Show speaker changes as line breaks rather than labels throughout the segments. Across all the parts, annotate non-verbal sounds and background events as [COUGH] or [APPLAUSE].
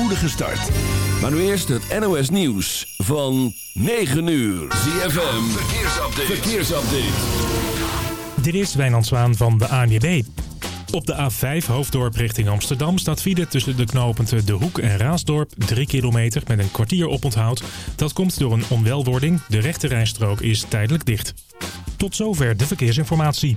spoedige start. Maar nu eerst het NOS Nieuws van 9 uur. ZFM, verkeersupdate. verkeersupdate.
Dit is Wijnand Zwaan van de ANWB. Op de A5 Hoofddorp richting Amsterdam staat file tussen de knooppunten De Hoek en Raasdorp 3 kilometer met een kwartier oponthoud. Dat komt door een onwelwording. De rechte rijstrook is tijdelijk dicht. Tot zover de verkeersinformatie.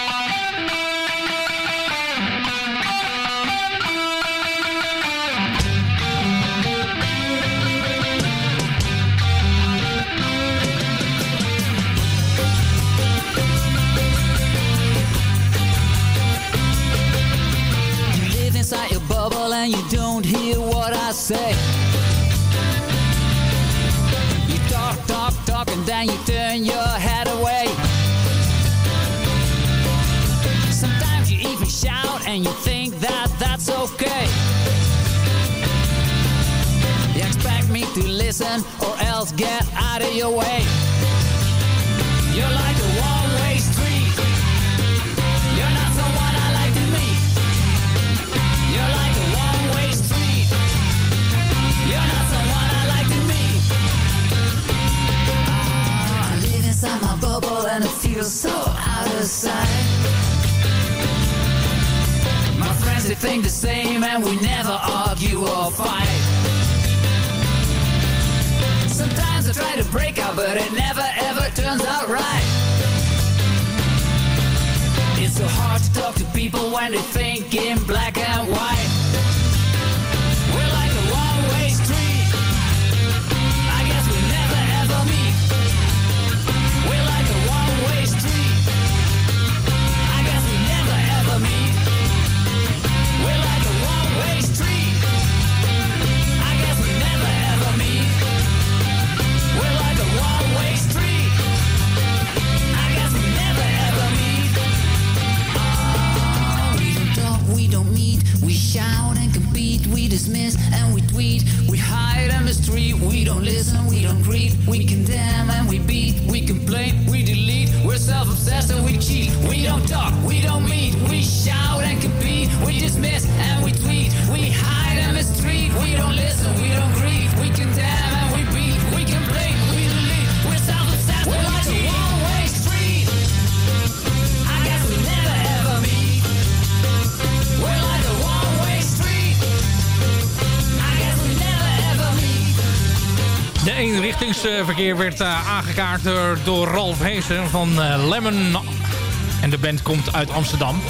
Inside your bubble and you don't hear what I say. You talk, talk, talk, and then you turn your head away. Sometimes you even shout and you think that that's okay. You expect me to listen or else get out of your way. You're like a feels so out of sight. My friends they think the same and we never argue or fight. Sometimes I try to break out, but it never ever turns out right. It's so hard to talk to people when they think in black and white. We dismiss and we tweet. We hide on the street. We don't listen, we don't greet. We condemn and we beat. We complain, we delete. We're self-obsessed and we cheat. We don't talk, we don't meet. We shout and compete. We dismiss and we tweet. We hide on the street. We don't listen, we don't greet.
Eenrichtingsverkeer werd eh, aangekaart door, Ralf Heesen van eh, Lemon. En de band komt uit Amsterdam.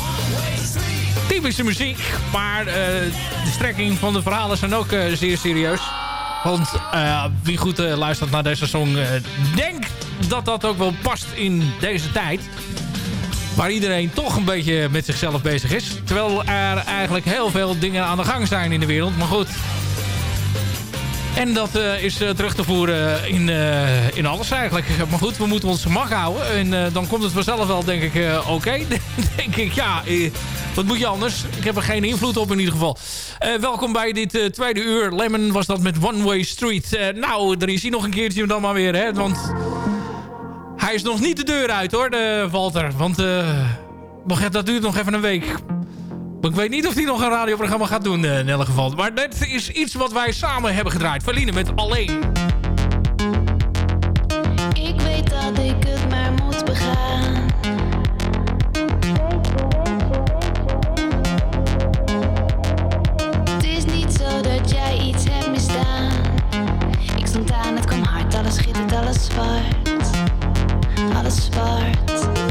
Typische muziek, maar eh, de strekking van de verhalen zijn ook zeer serieus. Want wie goed luistert naar deze song... denkt dat dat ook wel past in deze tijd. Waar iedereen toch een beetje met zichzelf bezig is. Terwijl er eigenlijk heel veel dingen aan de gang zijn in de wereld. Maar goed, en dat eh, is eh, terug te voeren in, eh, in alles eigenlijk. Maar goed, we moeten ons gemak houden. En dan komt het vanzelf wel, denk ik, oké. [LAUGHS] denk ik, ja, wat moet je anders? Ik heb er geen invloed op in ieder geval. Welkom bij dit tweede uur. Lemon was dat met One Way Street. Nou, er is hier nog een keertje dan maar weer, hè. Want hij is nog niet de deur uit, hoor, de Walter. Want nog, dat duurt nog even een week. Maar ik weet niet of hij nog een radioprogramma gaat doen eh, in elk geval. Maar dit is iets wat wij samen hebben gedraaid. Verline met Alleen.
Ik weet dat ik het maar moet begaan. Het is niet zo dat jij iets hebt misdaan. Ik stond aan, het kwam hard, alles schittert, alles zwart. Alles zwart.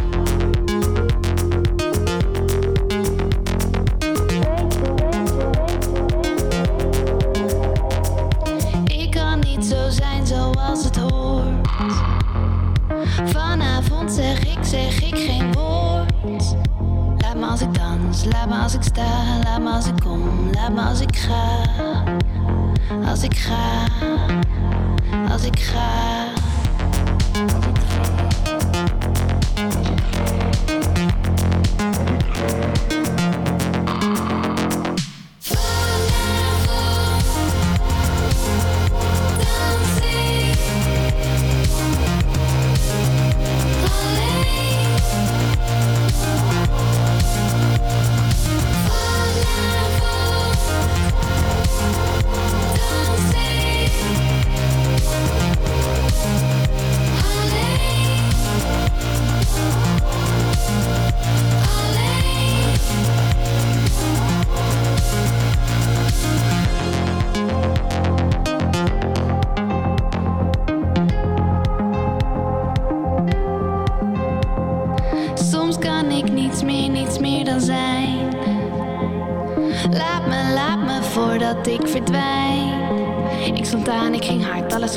zeg ik geen woord. Laat me als ik dans, laat me als ik sta, laat me als ik kom, laat me als ik ga. Als ik ga, als ik ga. Als ik ga.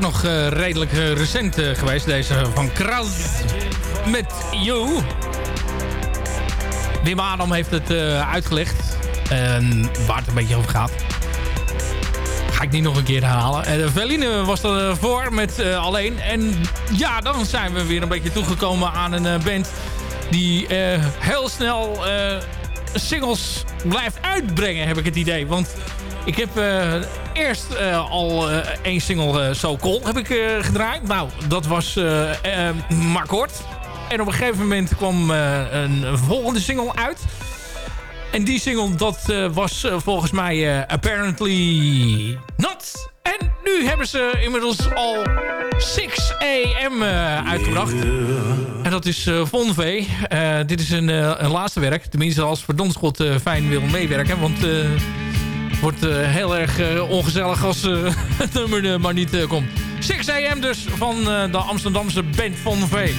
Nog eh, redelijk eh, recent eh, geweest, deze van Kras met You. Wim Adam heeft het uitgelegd. En waar het een beetje over gaat. Ga ik niet nog een keer herhalen. En Veline was er voor met alleen. En ja, dan zijn we weer een beetje toegekomen aan een band... die heel snel singles blijft uitbrengen, heb ik het idee. Want ik heb eh, eerst eh, al eh, één single, So Cool, heb ik gedraaid. Nou, dat was maar kort. En op een gegeven moment kwam een volgende single uit. En die single, dat was volgens mij Apparently Not. En nu hebben ze inmiddels al 6 AM uitgebracht. En dat is uh, Von V. Dit is een, een laatste werk. Tenminste, als Verdonschot fijn wil meewerken. Want het wordt eh, heel erg eh, ongezellig als eh, [LAUGHS] het nummer er maar niet komt. 6 AM dus van de Amsterdamse band Von V.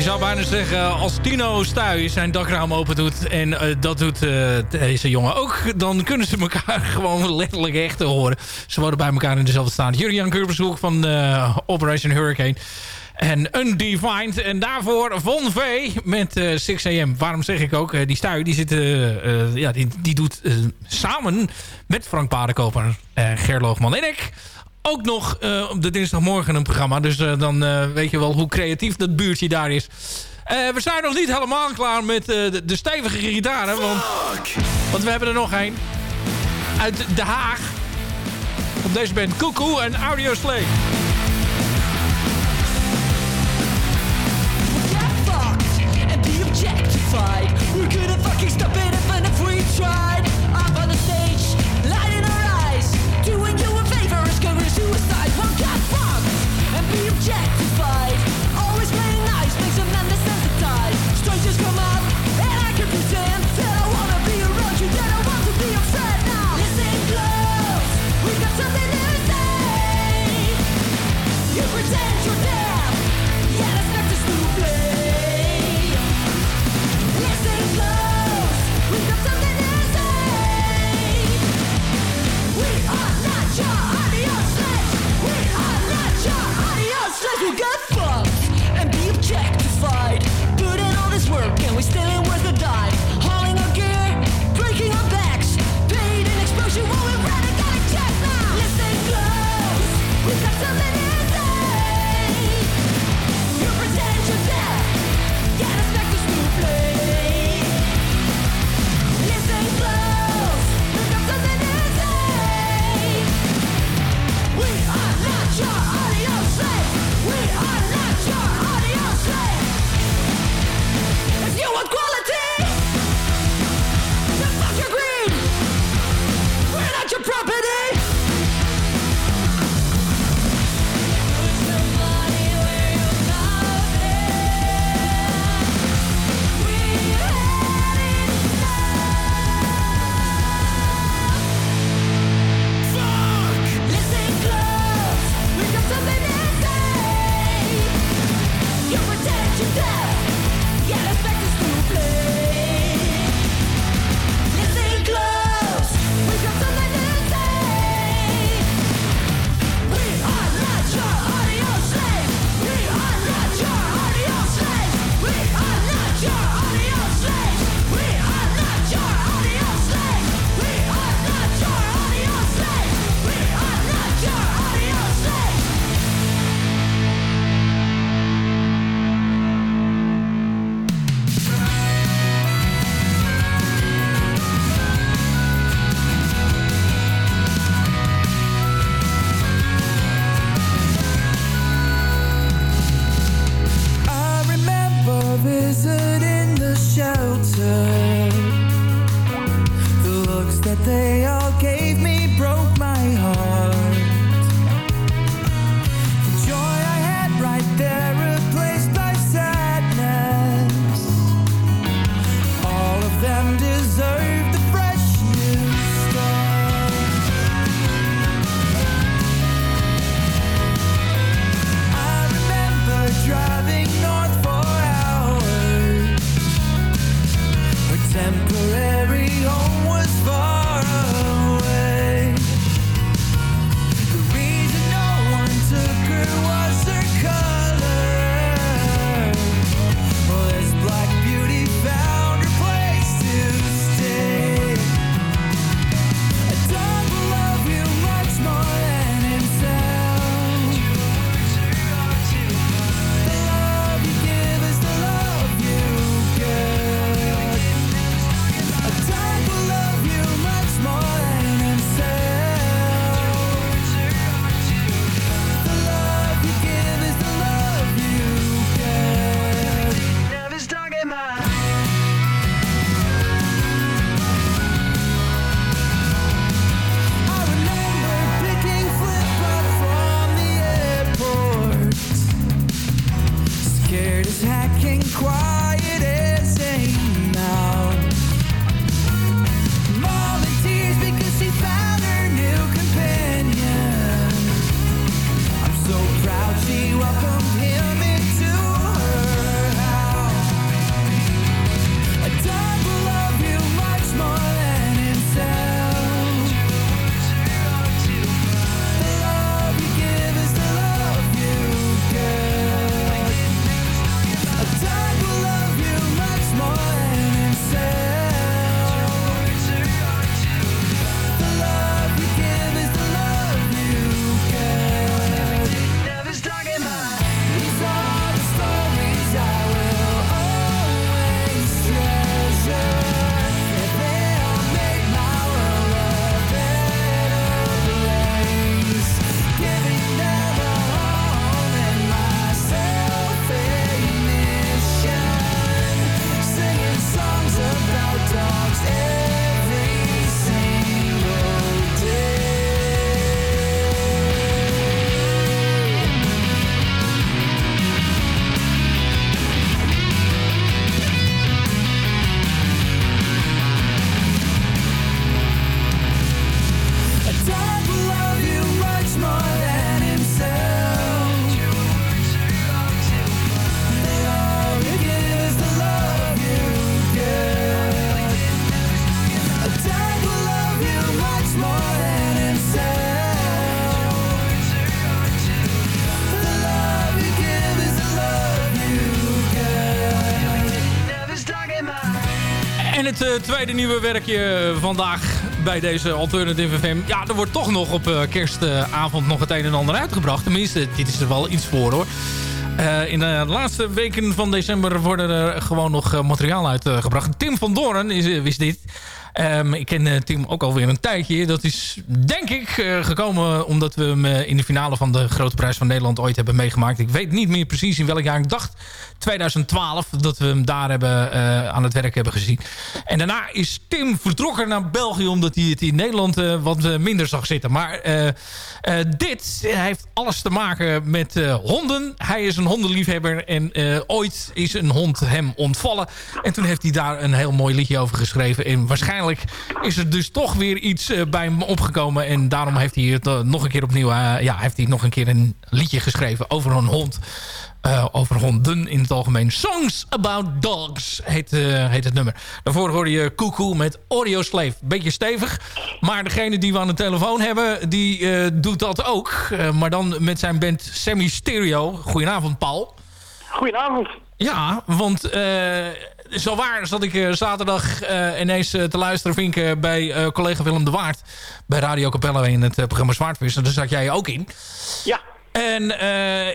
Ik zou bijna zeggen, als Tino Stuy zijn dakraam open doet... en eh, dat doet eh, deze jongen ook... dan kunnen ze elkaar [LAUGHS] gewoon letterlijk echt horen. Ze worden bij elkaar in dezelfde staat. Jurian Kurbershoek van eh, Operation Hurricane. En Undefined. En daarvoor Von V met 6 AM. Waarom zeg ik ook? die Stuy die zit, ja, die, die doet samen met Frank Paardenkoper, Gerloogman en ik ook nog eh, op de dinsdagmorgen een programma. Dus eh, dan eh, weet je wel hoe creatief dat buurtje daar is. we zijn nog niet helemaal klaar met de, de, stevige gitaren. Want, want we hebben er nog een. Uit Den Haag. Op deze band Koekoe en Audio
Slay. Fucked and be objectified.
Eh, tweede nieuwe werkje vandaag bij deze Alternative FM. Ja, er wordt toch nog op eh, kerstavond nog het een en ander uitgebracht. Tenminste, dit is er wel iets voor hoor. Eh, in de laatste weken van december worden er gewoon nog materiaal uitgebracht. Tim van Doorn is, wist dit. Ehm, ik ken eh, Tim ook alweer een tijdje. Dat is denk ik eh, gekomen omdat we hem eh, in de finale van de Grote Prijs van Nederland ooit hebben meegemaakt. Ik weet niet meer precies in welk jaar. Ik dacht 2012 dat we hem daar hebben, aan het werk hebben gezien. En daarna is Tim vertrokken naar België omdat hij het in Nederland wat minder zag zitten. Maar dit heeft alles te maken met honden. Hij is een hondenliefhebber en ooit is een hond hem ontvallen. En toen heeft hij daar een heel mooi liedje over geschreven. En waarschijnlijk is er dus toch weer iets eh, bij hem opgekomen. En daarom heeft hij het eh, nog een keer opnieuw... eh, ja, heeft hij nog een keer een liedje geschreven over een hond. Over honden in het algemeen. Songs About Dogs heet, heet het nummer. Daarvoor hoorde je Koekoe met Audio Slave. Beetje stevig. Maar degene die we aan de telefoon hebben, die doet dat ook. Maar dan met zijn band Semi Stereo. Goedenavond, Paul.
Goedenavond.
Ja, want zo waar zat ik uh, zaterdag uh, ineens te luisteren, Vink, bij collega Willem de Waard. Bij Radio Capella in het programma Zwaardvis. Daar zat jij ook in.
Ja.
En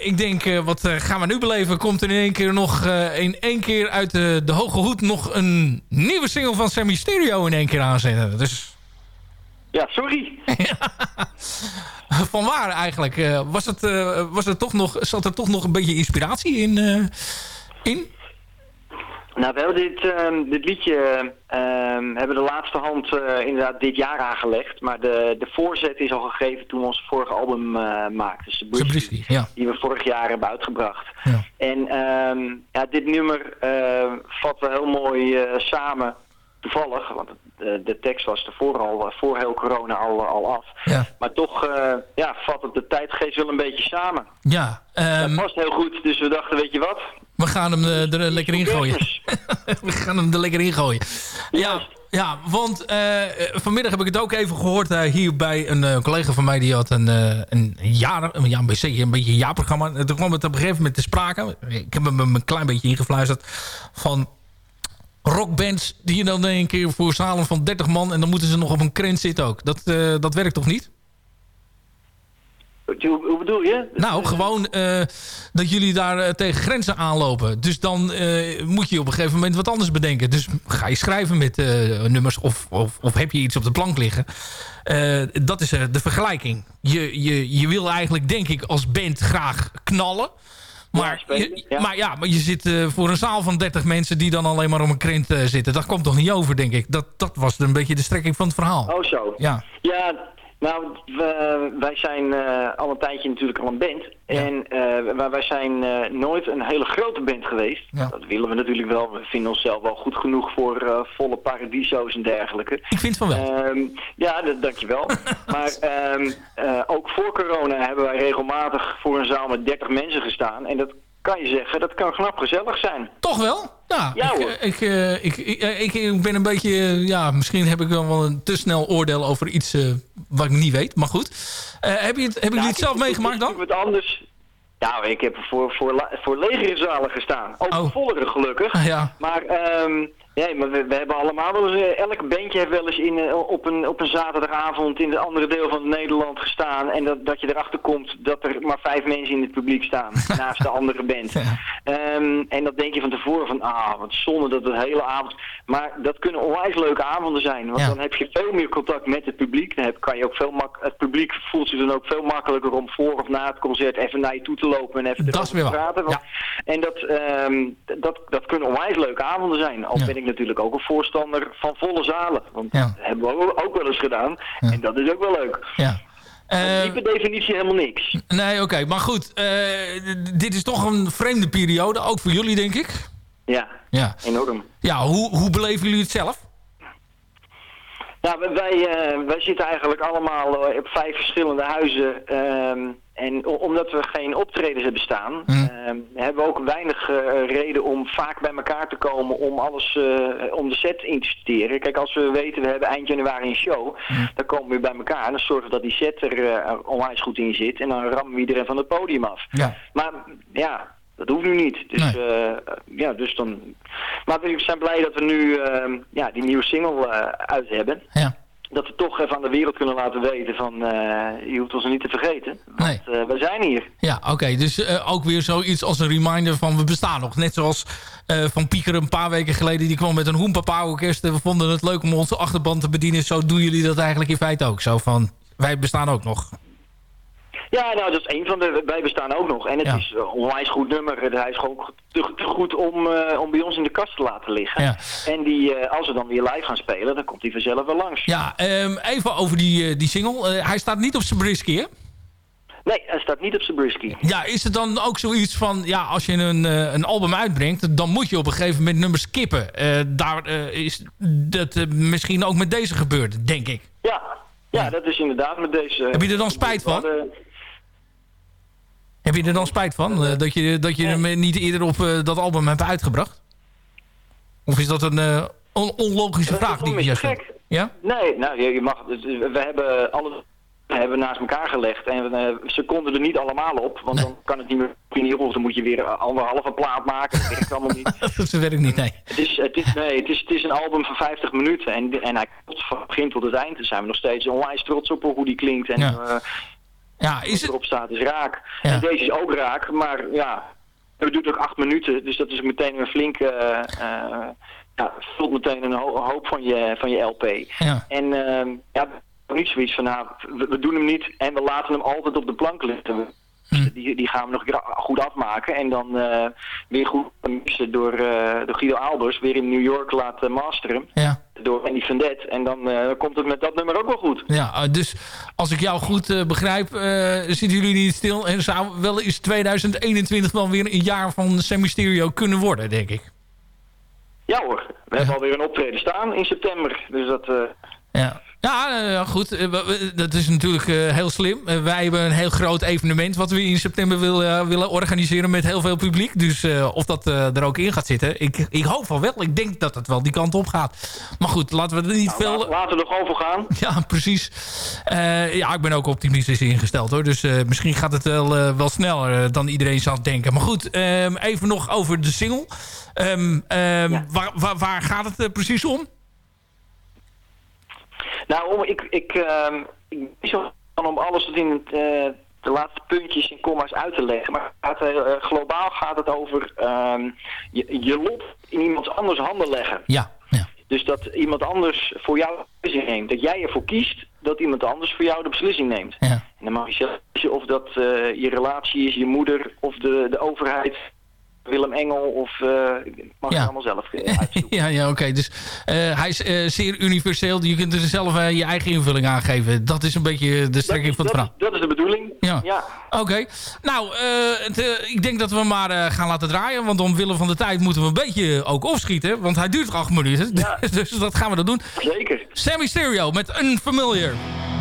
ik denk, wat gaan we nu beleven? Komt er in één keer nog in één keer uit de, de hoge hoed nog een nieuwe single van Sammy Stereo in één keer aanzetten. Dus...
Ja, sorry. [LAUGHS]
van waar eigenlijk? was het, was het toch nog, zat er toch nog een beetje inspiratie in? in?
Nou, we hebben dit, ehm, dit liedje ehm, hebben de laatste hand eh, inderdaad dit jaar aangelegd. Maar de, de voorzet is al gegeven toen we ons vorige album eh, maakten.
Zabriskie, ja.
Die we vorig jaar hebben uitgebracht.
Ja.
En ehm, ja, dit nummer eh, vat wel heel mooi samen. Toevallig, want de, de tekst was ervoor al, voor heel corona al, al af.
Ja.
Maar toch ja, vat het de tijdgeest wel een beetje samen.
Ja, ehm,
dat past heel goed, dus we dachten, weet je wat?
We gaan hem eh, er lekker in gooien. [LAUGHS] We gaan hem er lekker in gooien. Ja, ja want eh, vanmiddag heb ik het ook even gehoord eh, hier bij een collega van mij. Die had een, een, jaar, een, ja, een, beetje, een beetje een jaarprogramma. En Toen kwam het op een gegeven moment te sprake. Ik heb hem een klein beetje ingefluisterd. Van rockbands die je dan een keer voor zalen van 30 man... en dan moeten ze nog op een krent zitten ook. Dat, dat werkt toch niet?
Hoe, bedoel je?
Nou, gewoon eh, dat jullie daar eh, tegen grenzen aanlopen. Dus dan eh, moet je op een gegeven moment wat anders bedenken. Dus ga je schrijven met eh, nummers of, of, of heb je iets op de plank liggen. Eh, dat is eh, de vergelijking. Je, je, je wil eigenlijk, denk ik, als band graag knallen. Maar,
spelen,
je,
ja.
maar ja, maar je zit eh, voor een zaal van 30 mensen die dan alleen maar om een krent eh, zitten. Dat komt toch niet over, denk ik. Dat, dat was een beetje de strekking van het verhaal.
Oh zo.
Ja.
Ja, nou, we- wij zijn eh, al een tijdje natuurlijk al een band. En, maar wij zijn eh, nooit een hele grote band geweest.
Ja.
Dat willen we natuurlijk wel. We vinden onszelf wel goed genoeg voor volle paradiso's en dergelijke.
Ik vind van wel.
Ehm, ja, dat, dankjewel. [LAUGHS] maar ehm, eh, ook voor corona hebben wij regelmatig voor een zaal met 30 mensen gestaan. En dat kan je zeggen, dat kan knap gezellig zijn.
Toch wel? Ja,
Ja,
ik, eh, ik, eh, ik, ik, eh, ik, ik ben een beetje... ja, misschien heb ik wel wel een te snel oordeel over iets wat ik niet weet. Maar goed. Heb je het, hebben jullie het zelf meegemaakt dan?
Wat anders. Ja, ik heb voor, voor, voor legere zalen gestaan. Ook
Oh.
gelukkig.
Ah, ja.
Maar, ehm nee, maar we, we hebben allemaal wel eens, eh, elk bandje heeft wel eens in, eh, op, een, op een zaterdagavond in het andere deel van Nederland gestaan. En dat, dat je erachter komt dat er maar vijf mensen in het publiek staan. [LAUGHS] naast de andere band. Ehm, en dat denk je van tevoren van, ah, wat zonde dat de hele avond. Maar dat kunnen onwijs leuke avonden zijn. Want
Ja.
dan heb je veel meer contact met het publiek. Dan heb, kan je ook veel mak het publiek voelt zich dan ook veel makkelijker om voor of na het concert even naar je toe te lopen en even te praten. Want- En dat, ehm, dat, dat kunnen onwijs leuke avonden zijn. Al
Ja.
ben ik natuurlijk ook een voorstander van volle zalen. Want
Ja.
dat hebben we ook- wel eens gedaan.
Ja.
En dat is ook wel leuk.
Ja. Eh,
Niet per definitie helemaal niks.
nee, oké. maar goed. eh, dit is toch een vreemde periode. Ook voor jullie, denk ik.
Ja,
Ja.
enorm.
Ja, hoe, hoe beleven jullie het zelf?
Nou, wij- wij, eh, wij zitten eigenlijk allemaal eh, op vijf verschillende huizen. ehm, en omdat we geen optredens hebben staan,
Mhm.
ehm, hebben we ook weinig eh, reden om vaak bij elkaar te komen om alles, eh, om de set in te studeren. Kijk, als we weten we hebben eind januari een show, dan komen we bij elkaar en dan zorgen we dat die set er eh, onwijs goed in zit. En dan rammen we iedereen van het podium af.
Ja.
Maar ja, dat hoeft nu niet. Dus,
Nee.
eh, ja, dus dan... Maar we zijn blij dat we nu ehm, ja, die nieuwe single uit hebben.
Ja.
Dat we toch even aan de wereld kunnen laten weten van... eh, je hoeft ons niet te vergeten. Want eh, we zijn hier.
Ja, oké. Dus eh, ook weer zoiets als een reminder van we bestaan nog. Net zoals Van Pieker een paar weken geleden. Die kwam met een Hoempapa orkest. En we vonden het leuk om onze achterban te bedienen. Zo doen jullie dat eigenlijk in feite ook. Zo van, wij bestaan ook nog.
Ja, nou, dat is een van de... Wij bestaan ook nog. En het
Ja.
is een onwijs goed nummer. Hij is gewoon te, te goed om, eh, om bij ons in de kast te laten liggen.
Ja.
En die, eh, als we dan weer live gaan spelen, dan komt hij vanzelf wel langs.
Ja, ehm, even over die, eh, die single. Eh, hij staat niet op Zabriskie, hè?
Nee, hij staat niet op Zabriskie.
Ja, is het dan ook zoiets van... Ja, als je een, eh, een album uitbrengt... dan moet je op een gegeven moment nummers skippen. Eh, daar eh, is dat eh, misschien ook met deze gebeurd, denk ik.
Ja, ja, dat is inderdaad met deze...
Heb je er dan spijt van?
Hadden-
Heb je er dan spijt van? eh, dat je, dat je hem niet eerder op eh, dat album hebt uitgebracht? Of is dat een eh, on- onlogische
Dat
vraag die
een
je stelt?
gek?
Ja?
Nee, nou, je, je mag, we hebben alle hebben naast elkaar gelegd en eh, ze konden er niet allemaal op, want dan kan het niet meer in of dan moet je weer anderhalve plaat maken, dat werkt allemaal niet. [LAUGHS]
dat werkt niet, nee.
Het is, het is, nee, het is, het is een album van 50 minuten en, en hij komt van begin tot het eind. Daar zijn we nog steeds onwijs trots op hoe die klinkt en
Ja. Ja, is het...
erop staat is raak.
Ja.
En deze is ook raak, maar ja, het duurt ook acht minuten, dus dat is meteen een flinke, eh, eh, ja, vult meteen een ho- hoop van je, van je LP.
Ja.
En ehm ja, niet zoiets van, nou, we, we doen hem niet en we laten hem altijd op de plank liggen.
Hm.
Die, die gaan we nog goed afmaken. En dan eh, weer goed door, door Guido Albers. Weer in New York laten masteren.
Ja.
Door Andy Vendette. En dan eh, komt het met dat nummer ook wel goed.
Ja, eh, dus als ik jou goed eh, begrijp, zitten jullie niet stil. En zou wel eens 2021 wel weer een jaar van Sammy Stereo kunnen worden, denk ik.
Ja hoor, we hebben alweer een optreden staan in september. Dus dat...
Ja, ja eh, goed. Eh, Dat is natuurlijk eh, heel slim. Wij hebben een heel groot evenement wat we in september willen, willen organiseren met heel veel publiek. Dus of dat er ook in gaat zitten, ik, ik hoop van wel. Ik denk dat het wel die kant op gaat. Maar goed, laten we er niet veel...
laten, we er gewoon voor gaan. [LAUGHS]
Ja, precies. Ja, ik ben ook optimistisch ingesteld hoor. Dus misschien gaat het wel, wel sneller dan iedereen zou denken. Maar goed, ehm, even nog over de single. Ehm, ehm, waar, waar, waar gaat het precies om?
Nou, om, ik, ik, ehm, ik ben niet zo van om alles tot in het, eh, de laatste puntjes en comma's uit te leggen. Maar gaat, eh, globaal gaat het over ehm, je, je lot in iemands anders handen leggen.
Ja, ja.
Dus dat iemand anders voor jou de beslissing neemt. Dat jij ervoor kiest dat iemand anders voor jou de beslissing neemt.
Ja.
En dan mag je zelf of dat eh, je relatie is, je moeder of de, de overheid. Willem Engel of eh, mag je
Ja.
allemaal zelf eh, uitzoeken. [LAUGHS]
ja, ja oké. Dus eh, hij is zeer universeel. Je kunt er zelf je eigen invulling aan geven. Dat is een beetje de strekking van het verhaal.
Dat is de bedoeling.
Ja.
ja.
Oké. Nou, het, ik denk dat we maar gaan laten draaien. Want omwille van de tijd moeten we een beetje ook opschieten. Want hij duurt acht minuten. [LAUGHS] dus dat gaan we dan doen.
Zeker.
Sammy Stereo met Unfamiliar.
I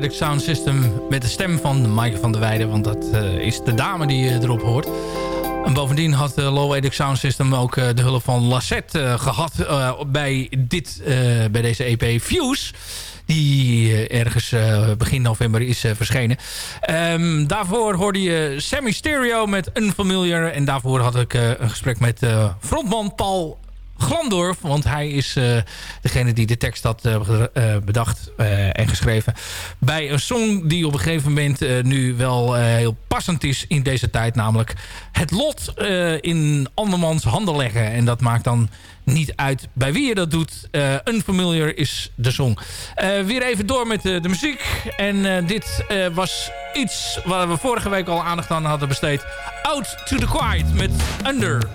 eh, Edit Sound System met de stem van Maaike van der Weijden. Want dat eh, is de dame die je erop hoort. En bovendien had uh, Low Edit Sound System ook eh, de hulp van Lassette eh, gehad eh, bij, dit, eh, bij deze EP Fuse. Die eh, ergens eh, begin november is eh, verschenen. Ehm, daarvoor hoorde je Sammy Stereo met Unfamiliar. En daarvoor had ik eh, een gesprek met eh, frontman Paul Glandorf. Want hij is eh, degene die de tekst had eh, eh, bedacht en geschreven. Bij een song die op een gegeven moment nu wel heel passend is in deze tijd. Namelijk het lot in andermans handen leggen. En dat maakt dan niet uit bij wie je dat doet. Unfamiliar is de song. Eh, weer even door met de muziek. En dit was iets waar we vorige week al aandacht aan hadden besteed. Out to the Quiet met Under.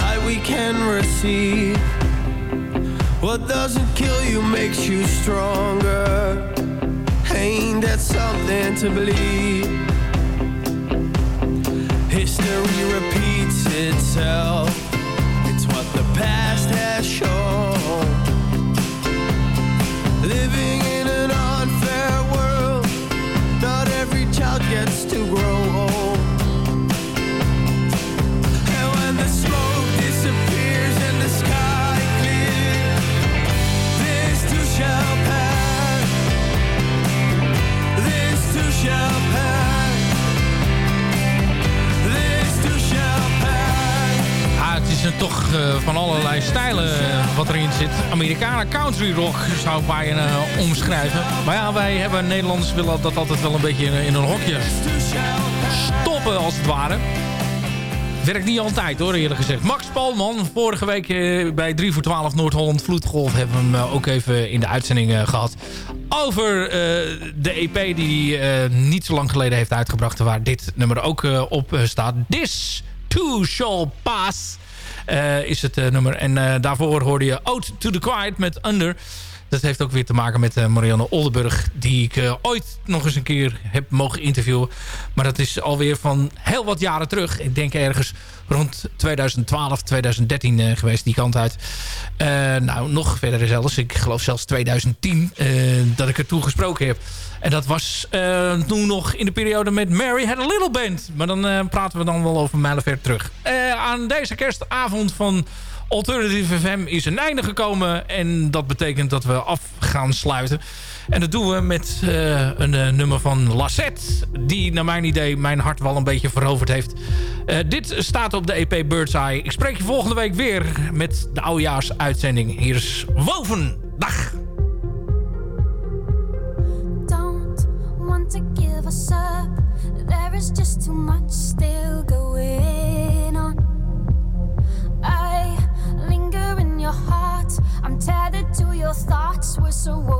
Light we can receive? What doesn't kill you makes you stronger. Ain't that something to believe? History repeats itself. It's what the past has shown.
Toch eh, van allerlei stijlen eh, wat erin zit. Amerikanen country rock zou ik bijna eh, omschrijven. Maar ja, wij hebben Nederlanders willen dat altijd wel een beetje in, een hokje stoppen als het ware. Werkt niet altijd hoor, eerlijk gezegd. Max Palman, vorige week bij 3 voor 12 Noord-Holland Vloedgolf... hebben we hem ook even in de uitzending eh, gehad. Over de EP die hij niet zo lang geleden heeft uitgebracht... waar dit nummer ook op staat. This Too Shall Pass is het eh, nummer. En eh, daarvoor hoorde je Ode to the Quiet met Under... Dat heeft ook weer te maken met eh, Marianne Oldenburg... die ik eh, ooit nog eens een keer heb mogen interviewen. Maar dat is alweer van heel wat jaren terug. Ik denk ergens rond 2012, 2013 eh, geweest, die kant uit. Nou, nog verder zelfs. Ik geloof zelfs 2010 eh, dat ik er toen gesproken heb. En dat was toen nog in de periode met Mary Had A Little Band. Maar dan praten we dan wel over mijlenver terug. Aan deze kerstavond van Alternative FM is een einde gekomen. En dat betekent dat we af gaan sluiten. En dat doen we met eh, een eh, nummer van Lassette. Die naar mijn idee mijn hart wel een beetje veroverd heeft. Eh, dit staat op de EP Bird's Eye. Ik spreek je volgende week weer met de oudejaarsuitzending. Hier is Woven. Dag.
don't want to give us up. There is just too much so woven